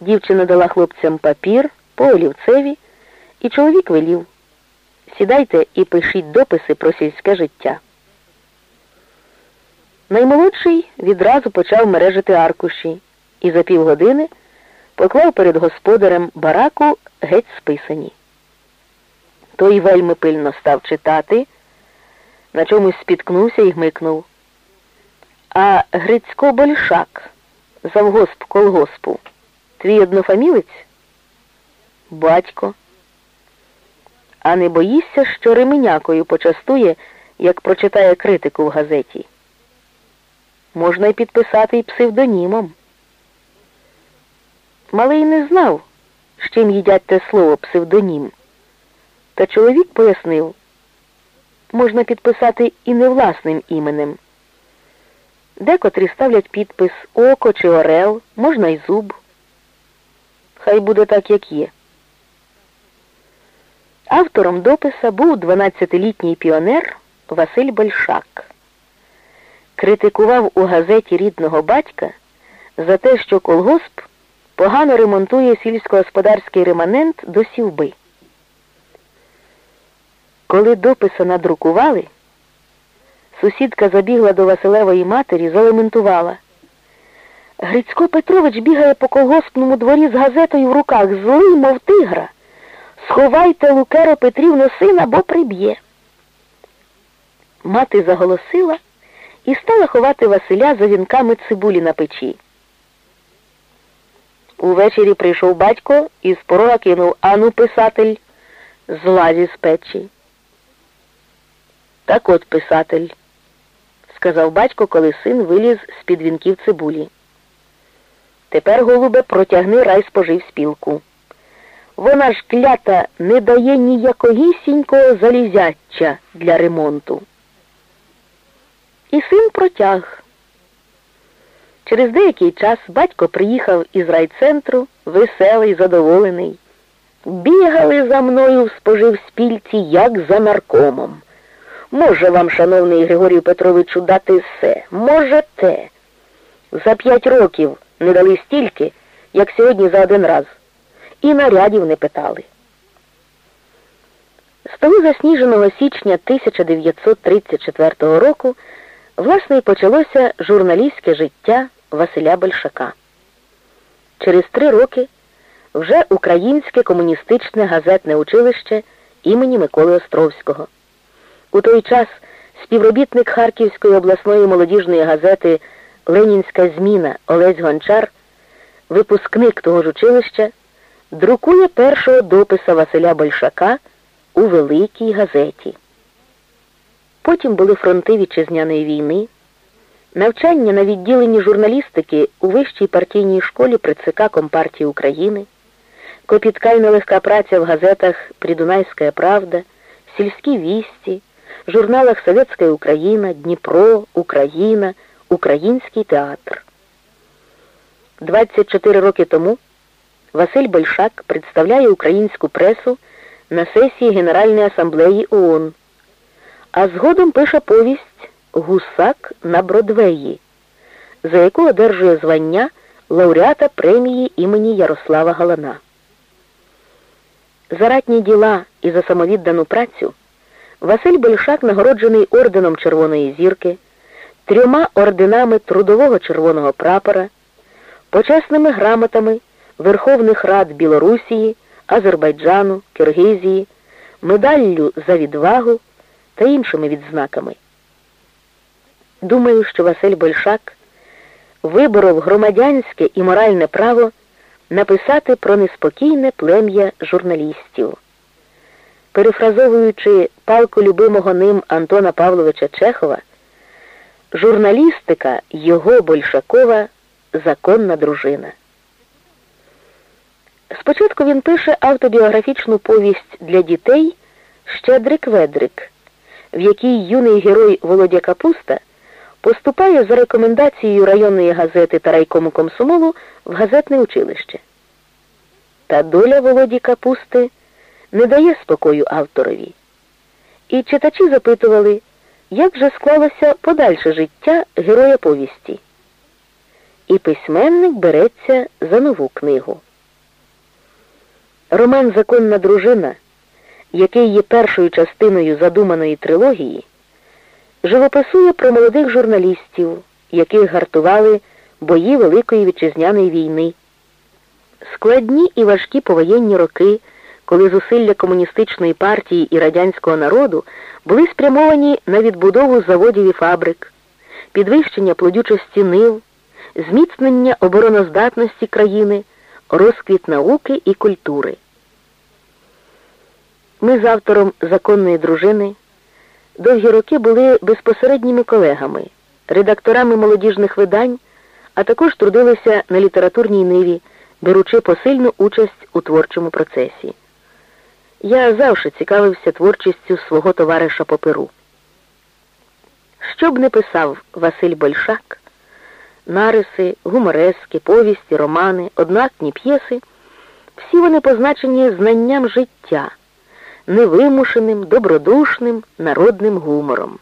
Дівчина дала хлопцям папір по олівцеві, і чоловік велів. Сідайте і пишіть дописи про сільське життя. Наймолодший відразу почав мережити аркуші і за півгодини поклав перед господарем бараку геть списані. Той вельми пильно став читати, на чомусь спіткнувся і гмикнув. А Грицько Большак, завгосп колгоспу, твій однофамілець? Батько. А не боїшся, що ременякою почастує, як прочитає критику в газеті? Можна й підписати й псевдонімом. Малий не знав, з чим їдять те слово псевдонім. Та чоловік пояснив, можна підписати і не власним іменем. Декотрі ставлять підпис Око чи Орел, можна й зуб. Хай буде так, як є. Автором дописа був 12-літній піонер Василь Большак. Критикував у газеті рідного батька за те, що колгосп погано ремонтує сільськогосподарський реманент до сівби. Коли дописа надрукували, сусідка забігла до Василевої матері, залементувала. Грицько Петрович бігає по колгоспному дворі з газетою в руках, злий, мов тигра. Сховайте Лукеро Петрівну сина, бо приб'є. Мати заголосила і стала ховати Василя за вінками цибулі на печі. Увечері прийшов батько і з порога кинув Ану писатель, злазі з печі. Так от писатель, сказав батько, коли син виліз з під вінків цибулі. Тепер, голубе, протягни рай спожив спілку. Вона ж клята не дає ніякогісінького залізяча для ремонту. І син протяг. Через деякий час батько приїхав із райцентру, веселий, задоволений. Бігали за мною в споживспільці, як за наркомом. Може вам, шановний Григорію Петровичу, дати все? Може те. За п'ять років не дали стільки, як сьогодні за один раз. І нарядів не питали. З того засніженого січня 1934 року власне і почалося журналістське життя Василя Большака. Через три роки вже Українське комуністичне газетне училище імені Миколи Островського. У той час співробітник Харківської обласної молодіжної газети Ленінська зміна Олесь Гончар, випускник того ж училища, друкує першого дописа Василя Большака у Великій газеті. Потім були фронти вітчизняної війни, навчання на відділенні журналістики у вищій партійній школі при ЦК Компартії України, копітка й нелегка праця в газетах Придунайська Правда, Сільські вісті, журналах Советська Україна, Дніпро, Україна, Український театр. 24 роки тому Василь Большак представляє українську пресу на сесії Генеральної асамблеї ООН, а згодом пише повість Гусак на Бродвеї, за яку одержує звання лауреата премії імені Ярослава Галана. За ратні діла і за самовіддану працю Василь Большак нагороджений орденом Червоної зірки, трьома орденами Трудового червоного прапора, почесними грамотами Верховних Рад Білорусії, Азербайджану, Киргизії, медаллю за відвагу та іншими відзнаками. Думаю, що Василь Большак виборов громадянське і моральне право написати про неспокійне плем'я журналістів. Перефразовуючи палку любимого ним Антона Павловича Чехова, журналістика його Большакова законна дружина. Спочатку він пише автобіографічну повість для дітей Щедрик Ведрик, в якій юний герой Володя Капуста поступає за рекомендацією районної газети та райкому комсомолу в газетне училище. Та доля Володі Капусти не дає спокою авторові. І читачі запитували, як же склалося подальше життя героя повісті. і письменник береться за нову книгу. Роман Законна дружина, який є першою частиною задуманої трилогії, живописує про молодих журналістів, яких гартували бої Великої Вітчизняної війни. Складні і важкі повоєнні роки, коли зусилля комуністичної партії і радянського народу були спрямовані на відбудову заводів і фабрик, підвищення плодючості нив, зміцнення обороноздатності країни, розквіт науки і культури. Ми з автором законної дружини довгі роки були безпосередніми колегами, редакторами молодіжних видань, а також трудилися на літературній ниві, беручи посильну участь у творчому процесі. Я завжди цікавився творчістю свого товариша по перу. Що б не писав Василь Большак, нариси, гуморески, повісті, романи, однакні п'єси, всі вони позначені знанням життя, невимушеним, добродушним народним гумором.